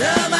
Summer.